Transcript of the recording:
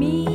me.